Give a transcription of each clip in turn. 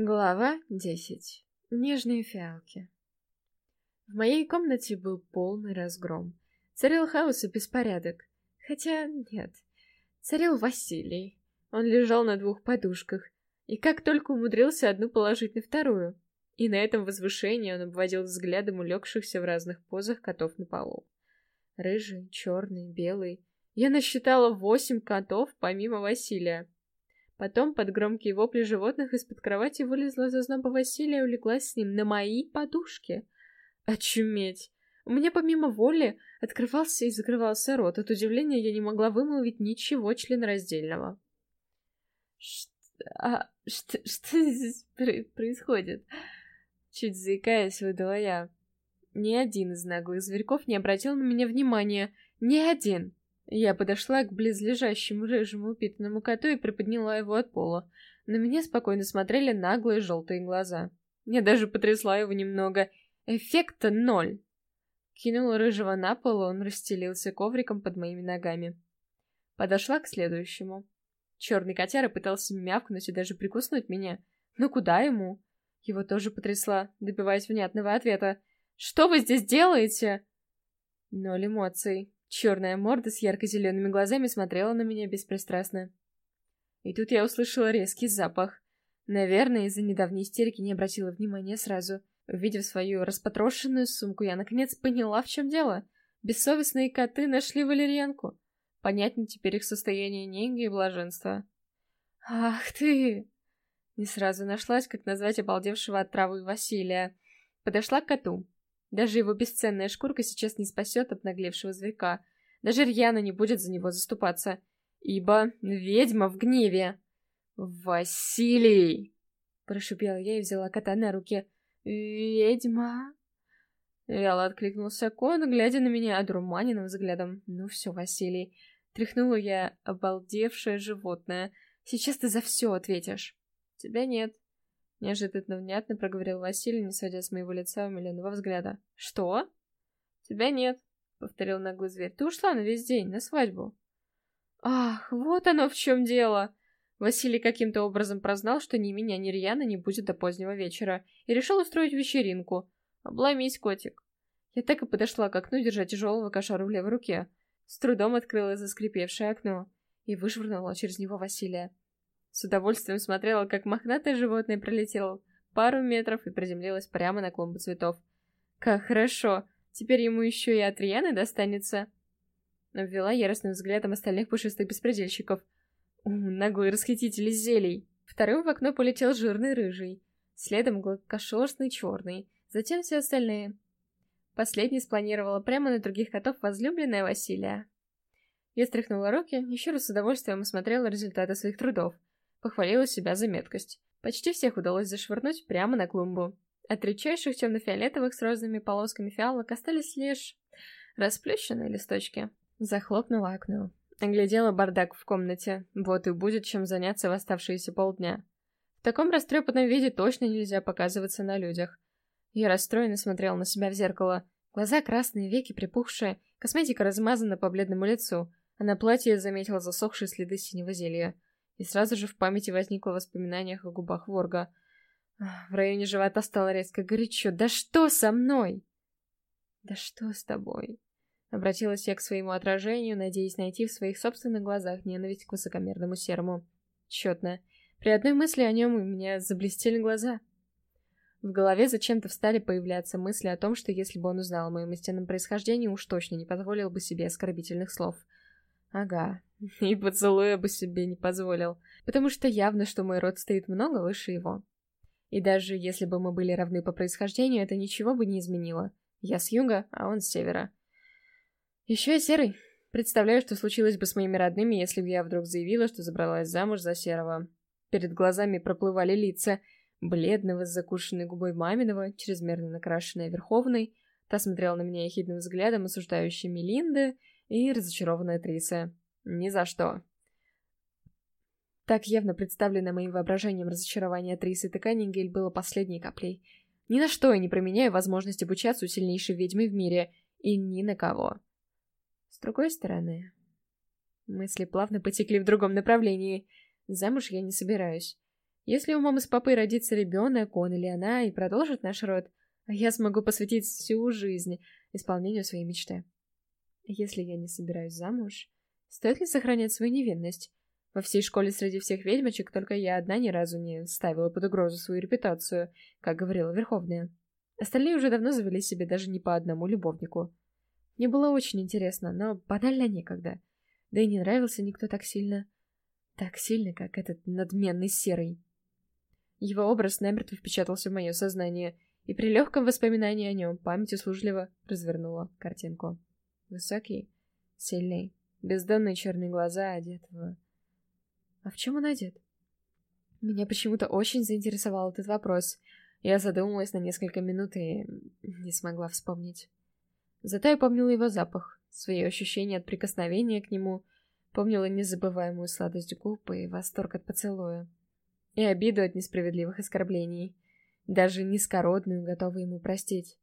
Глава 10. Нежные фиалки. В моей комнате был полный разгром. Царил хаос и беспорядок. Хотя, нет. Царил Василий. Он лежал на двух подушках. И как только умудрился одну положить на вторую. И на этом возвышении он обводил взглядом улегшихся в разных позах котов на полу. Рыжий, черный, белый. Я насчитала восемь котов, помимо Василия. Потом, под громкие вопли животных, из-под кровати вылезла зазноба Василия и улеглась с ним на мои подушки. Очуметь! У меня помимо воли открывался и закрывался рот. От удивления я не могла вымолвить ничего членораздельного. «Что, а, что, что здесь происходит?» Чуть заикаясь, выдала я. Ни один из наглых зверьков не обратил на меня внимания. Ни один! Я подошла к близлежащему рыжему упитанному коту и приподняла его от пола. На меня спокойно смотрели наглые желтые глаза. Я даже потрясла его немного. Эффекта ноль. Кинула рыжего на пол, он расстелился ковриком под моими ногами. Подошла к следующему. Черный котяра пытался мявкнуть и даже прикуснуть меня. Но куда ему? Его тоже потрясла, добиваясь внятного ответа. «Что вы здесь делаете?» Ноль эмоций. Черная морда с ярко-зелеными глазами смотрела на меня беспристрастно. И тут я услышала резкий запах. Наверное, из-за недавней истерики не обратила внимания сразу. Увидев свою распотрошенную сумку, я наконец поняла, в чем дело. Бессовестные коты нашли валерьянку. Понятно теперь их состояние неги и блаженства. «Ах ты!» Не сразу нашлась, как назвать обалдевшего от травы Василия. Подошла к коту. Даже его бесценная шкурка сейчас не спасет обнаглевшего зверька. Даже Рьяна не будет за него заступаться. Ибо ведьма в гневе. «Василий!» — прошипела я и взяла кота на руки. «Ведьма?» Вяло откликнулся кон, глядя на меня одурманенным взглядом. «Ну все, Василий!» Тряхнула я обалдевшее животное. «Сейчас ты за все ответишь!» «Тебя нет!» Неожиданно внятно проговорил Василий, не сводя с моего лица умиленного взгляда. «Что?» «Тебя нет», — повторил наглый зверь. «Ты ушла на весь день, на свадьбу». «Ах, вот оно в чем дело!» Василий каким-то образом прознал, что ни меня, ни Рьяна не будет до позднего вечера, и решил устроить вечеринку. Обломись, котик. Я так и подошла к окну, держа тяжелого кошару в левой руке. С трудом открыла заскрипевшее окно и вышвырнула через него Василия. С удовольствием смотрела, как мохнатое животное пролетело пару метров и приземлилось прямо на клумбу цветов. Как хорошо! Теперь ему еще и от Рианы достанется. Обвела яростным взглядом остальных пушистых беспредельщиков. У, наглые расхитители зелий. Вторым в окно полетел жирный рыжий. Следом гладкошерстный черный. Затем все остальные. Последний спланировала прямо на других котов возлюбленная Василия. Я стряхнула руки, еще раз с удовольствием осмотрела результаты своих трудов. Похвалила себя за меткость. Почти всех удалось зашвырнуть прямо на клумбу. От редчайших темно-фиолетовых с розовыми полосками фиалок остались лишь расплющенные листочки. Захлопнула окно. Оглядела бардак в комнате. Вот и будет чем заняться в оставшиеся полдня. В таком растрепанном виде точно нельзя показываться на людях. Я расстроенно смотрела на себя в зеркало. Глаза красные, веки припухшие, косметика размазана по бледному лицу, а на платье заметила засохшие следы синего зелья и сразу же в памяти возникло воспоминание о губах Ворга. В районе живота стало резко горячо. «Да что со мной?» «Да что с тобой?» Обратилась я к своему отражению, надеясь найти в своих собственных глазах ненависть к высокомерному серому. Четно. При одной мысли о нем у меня заблестели глаза. В голове зачем-то встали появляться мысли о том, что если бы он узнал о моем истинном происхождении, уж точно не позволил бы себе оскорбительных слов. Ага, И поцелуя бы себе не позволил, потому что явно, что мой род стоит много выше его. И даже если бы мы были равны по происхождению, это ничего бы не изменило. Я с юга, а он с севера. Еще я серый. Представляю, что случилось бы с моими родными, если бы я вдруг заявила, что забралась замуж за серого. Перед глазами проплывали лица бледного с закушенной губой маминого, чрезмерно накрашенная Верховной, та смотрела на меня ехидным взглядом, осуждающей Мелинды, и разочарованная Триса. Ни за что. Так явно представленное моим воображением разочарование Трисы Теканингель было последней каплей. Ни на что я не променяю возможность обучаться у сильнейшей ведьмы в мире. И ни на кого. С другой стороны... Мысли плавно потекли в другом направлении. Замуж я не собираюсь. Если у мамы с папой родится ребенок, он или она, и продолжит наш род, я смогу посвятить всю жизнь исполнению своей мечты. Если я не собираюсь замуж, стоит ли сохранять свою невинность? Во всей школе среди всех ведьмочек только я одна ни разу не ставила под угрозу свою репутацию, как говорила Верховная. Остальные уже давно завели себе даже не по одному любовнику. Мне было очень интересно, но банально некогда. Да и не нравился никто так сильно. Так сильно, как этот надменный серый. Его образ намертво впечатался в мое сознание, и при легком воспоминании о нем память услужливо развернула картинку. Высокий, сильный, бездонные черные глаза, одет в... А в чем он одет? Меня почему-то очень заинтересовал этот вопрос. Я задумалась на несколько минут и не смогла вспомнить. Зато я помнила его запах, свои ощущения от прикосновения к нему, помнила незабываемую сладость губ и восторг от поцелуя. И обиду от несправедливых оскорблений. Даже низкородную готова ему простить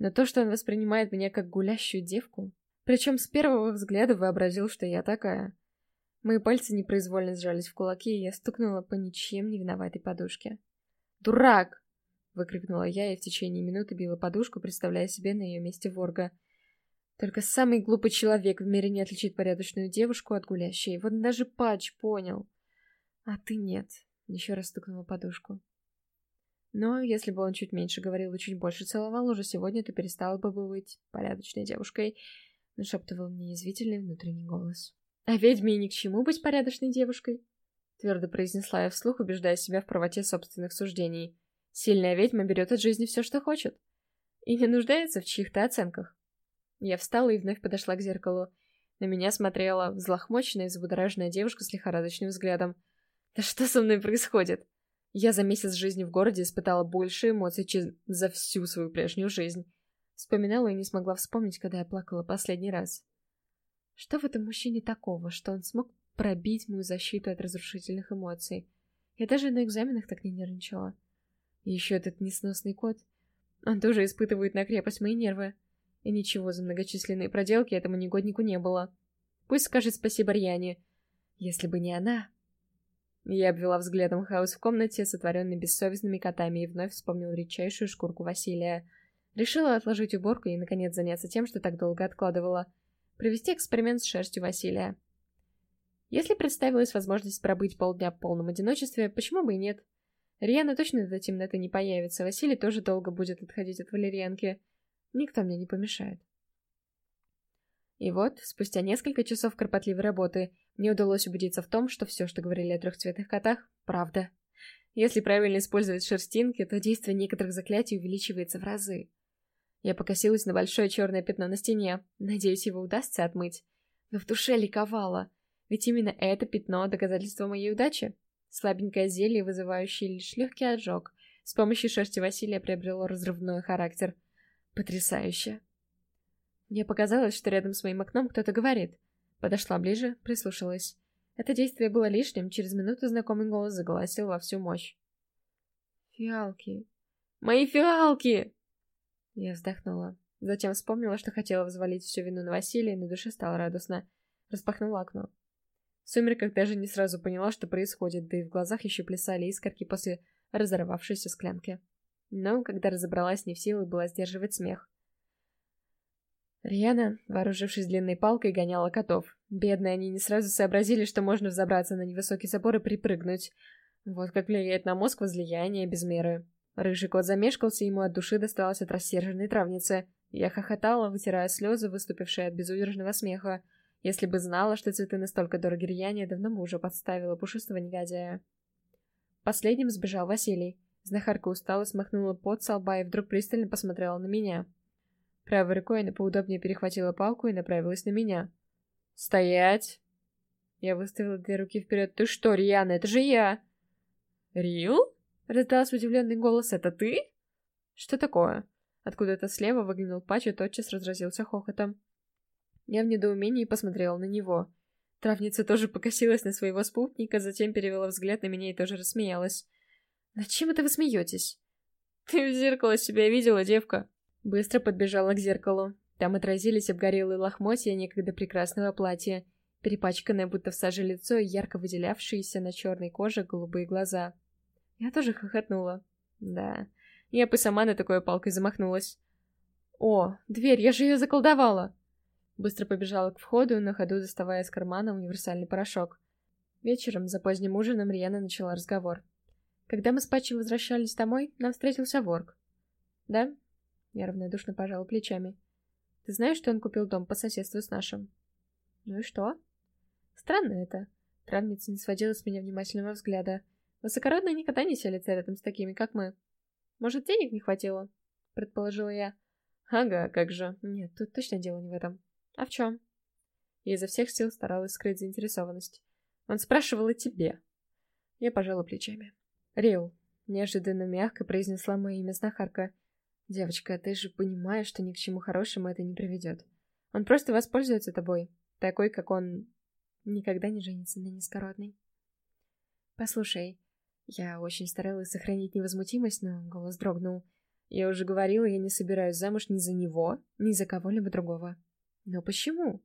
но то, что он воспринимает меня как гулящую девку, причем с первого взгляда вообразил, что я такая. Мои пальцы непроизвольно сжались в кулаки, и я стукнула по ничем не виноватой подушке. «Дурак!» — выкрикнула я и в течение минуты била подушку, представляя себе на ее месте ворга. Только самый глупый человек в мире не отличит порядочную девушку от гулящей. Вот даже Патч понял. А ты нет. Еще раз стукнула подушку. Но если бы он чуть меньше говорил и чуть больше целовал, уже сегодня ты перестала бы быть порядочной девушкой, нашептывал мне язвительный внутренний голос. А ведьме и ни к чему быть порядочной девушкой, твердо произнесла я вслух, убеждая себя в правоте собственных суждений. Сильная ведьма берет от жизни все, что хочет, и не нуждается в чьих-то оценках. Я встала и вновь подошла к зеркалу. На меня смотрела взлохмоченная и взбудораженная девушка с лихорадочным взглядом. «Да что со мной происходит?» Я за месяц жизни в городе испытала больше эмоций, чем за всю свою прежнюю жизнь. Вспоминала и не смогла вспомнить, когда я плакала последний раз. Что в этом мужчине такого, что он смог пробить мою защиту от разрушительных эмоций? Я даже на экзаменах так не нервничала. И еще этот несносный кот. Он тоже испытывает на крепость мои нервы. И ничего за многочисленные проделки этому негоднику не было. Пусть скажет спасибо Рьяне. Если бы не она, я обвела взглядом хаос в комнате, сотворенный бессовестными котами, и вновь вспомнил редчайшую шкурку Василия. Решила отложить уборку и, наконец, заняться тем, что так долго откладывала. Провести эксперимент с шерстью Василия. Если представилась возможность пробыть полдня в полном одиночестве, почему бы и нет? Риана точно до темноты не появится, Василий тоже долго будет отходить от валерьянки. Никто мне не помешает. И вот, спустя несколько часов кропотливой работы, мне удалось убедиться в том, что все, что говорили о трехцветных котах, правда. Если правильно использовать шерстинки, то действие некоторых заклятий увеличивается в разы. Я покосилась на большое черное пятно на стене, надеюсь, его удастся отмыть. Но в душе ликовала, ведь именно это пятно — доказательство моей удачи. Слабенькое зелье, вызывающее лишь легкий ожог, с помощью шерсти Василия приобрело разрывной характер. Потрясающе. Мне показалось, что рядом с моим окном кто-то говорит — Подошла ближе, прислушалась. Это действие было лишним, через минуту знакомый голос заголосил во всю мощь. «Фиалки! Мои фиалки!» Я вздохнула. Затем вспомнила, что хотела взвалить всю вину на Василия, и на душе стало радостно. Распахнула окно. В сумерках даже не сразу поняла, что происходит, да и в глазах еще плясали искорки после разорвавшейся склянки. Но, когда разобралась, не в силах была сдерживать смех. Риана, вооружившись длинной палкой, гоняла котов. Бедные они не сразу сообразили, что можно взобраться на невысокий забор и припрыгнуть. Вот как влияет на мозг возлияние без меры. Рыжий кот замешкался, ему от души досталось от рассерженной травницы. Я хохотала, вытирая слезы, выступившие от безудержного смеха. Если бы знала, что цветы настолько дороги Рьяне, давно бы уже подставила пушистого негодяя. Последним сбежал Василий. Знахарка устала, смахнула пот со лба и вдруг пристально посмотрела на меня. Правой рукой она поудобнее перехватила палку и направилась на меня. «Стоять!» Я выставила две руки вперед. «Ты что, Риана, это же я!» «Рил?» — раздался удивленный голос. «Это ты?» «Что такое?» Откуда-то слева выглянул Пач и тотчас разразился хохотом. Я в недоумении посмотрела на него. Травница тоже покосилась на своего спутника, затем перевела взгляд на меня и тоже рассмеялась. «Над чем это вы смеетесь?» «Ты в зеркало себя видела, девка?» Быстро подбежала к зеркалу. Там отразились обгорелые лохмотья некогда прекрасного платья, перепачканное будто в саже лицо и ярко выделявшиеся на черной коже голубые глаза. Я тоже хохотнула. Да, я бы сама на такой палкой замахнулась. О, дверь, я же ее заколдовала! Быстро побежала к входу, на ходу доставая из кармана универсальный порошок. Вечером, за поздним ужином, Риана начала разговор. Когда мы с Патчем возвращались домой, нам встретился Ворк. «Да?» Я равнодушно пожала плечами. «Ты знаешь, что он купил дом по соседству с нашим?» «Ну и что?» «Странно это». Травница не сводила с меня внимательного взгляда. «Высокородные никогда не селятся рядом с такими, как мы. Может, денег не хватило?» Предположила я. «Ага, как же. Нет, тут точно дело не в этом. А в чем?» Я изо всех сил старалась скрыть заинтересованность. Он спрашивал о тебе. Я пожала плечами. Рил, неожиданно мягко произнесла мое имя знахарка. Девочка, ты же понимаешь, что ни к чему хорошему это не приведет. Он просто воспользуется тобой, такой, как он никогда не женится на низкородной. Послушай, я очень старалась сохранить невозмутимость, но голос дрогнул. Я уже говорила, я не собираюсь замуж ни за него, ни за кого-либо другого. Но почему?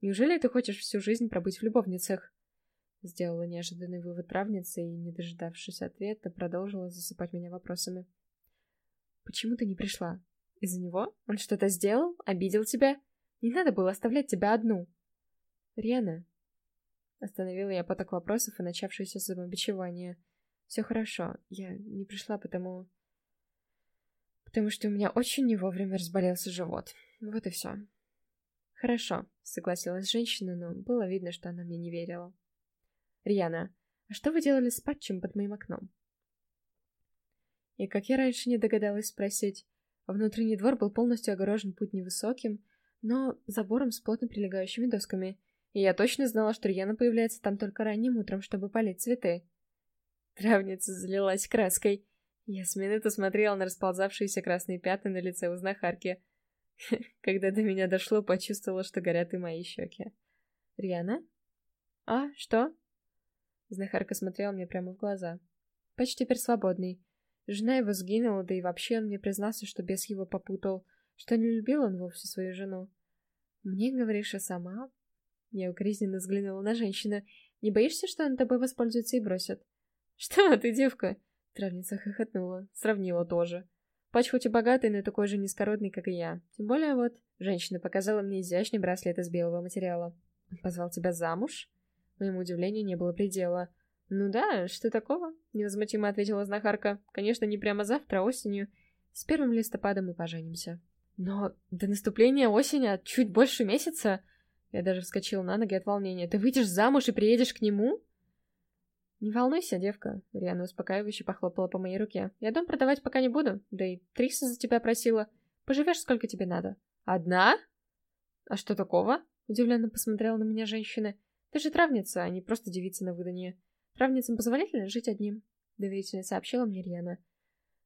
Неужели ты хочешь всю жизнь пробыть в любовницах? Сделала неожиданный вывод травница и, не дождавшись ответа, продолжила засыпать меня вопросами. «Почему ты не пришла? Из-за него? Он что-то сделал? Обидел тебя? Не надо было оставлять тебя одну!» «Рена!» Остановила я поток вопросов и начавшееся самобичевание. «Все хорошо. Я не пришла, потому...» «Потому что у меня очень не вовремя разболелся живот. Вот и все». «Хорошо», — согласилась женщина, но было видно, что она мне не верила. Рьяна, а что вы делали с патчем под моим окном? И как я раньше не догадалась спросить, внутренний двор был полностью огорожен путь невысоким, но забором с плотно прилегающими досками, и я точно знала, что Рьяна появляется там только ранним утром, чтобы полить цветы. Травница залилась краской. Я с минуты смотрела на расползавшиеся красные пятна на лице у знахарки. Когда до меня дошло, почувствовала, что горят и мои щеки. «Рьяна? А, что?» Знахарка смотрела мне прямо в глаза. Патч теперь свободный. Жена его сгинула, да и вообще он мне признался, что бес его попутал, что не любил он вовсе свою жену. «Мне говоришь, а сама?» Я укоризненно взглянула на женщину. «Не боишься, что он тобой воспользуется и бросит?» «Что ты, девка?» Травница хохотнула. Сравнила тоже. Пач хоть и богатый, но такой же низкородный, как и я. Тем более вот, женщина показала мне изящный браслет из белого материала. «Позвал тебя замуж?» Моему удивлению не было предела. «Ну да, что такого?» — невозмутимо ответила знахарка. «Конечно, не прямо завтра, а осенью. С первым листопада мы поженимся». «Но до наступления осени чуть больше месяца?» Я даже вскочила на ноги от волнения. «Ты выйдешь замуж и приедешь к нему?» «Не волнуйся, девка», — Риана успокаивающе похлопала по моей руке. «Я дом продавать пока не буду, да и Триса за тебя просила. Поживешь, сколько тебе надо». «Одна?» «А что такого?» — удивленно посмотрела на меня женщина. Ты же травница, а не просто девица на выданье. Травницам позволительно жить одним, — доверительно сообщила мне Риана.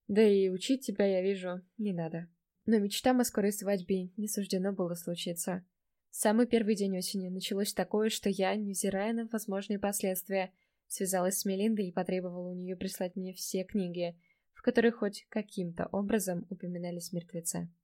Да и учить тебя, я вижу, не надо. Но мечтам о скорой свадьбе не суждено было случиться. Самый первый день осени началось такое, что я, невзирая на возможные последствия, связалась с Мелиндой и потребовала у нее прислать мне все книги, в которых хоть каким-то образом упоминались мертвецы.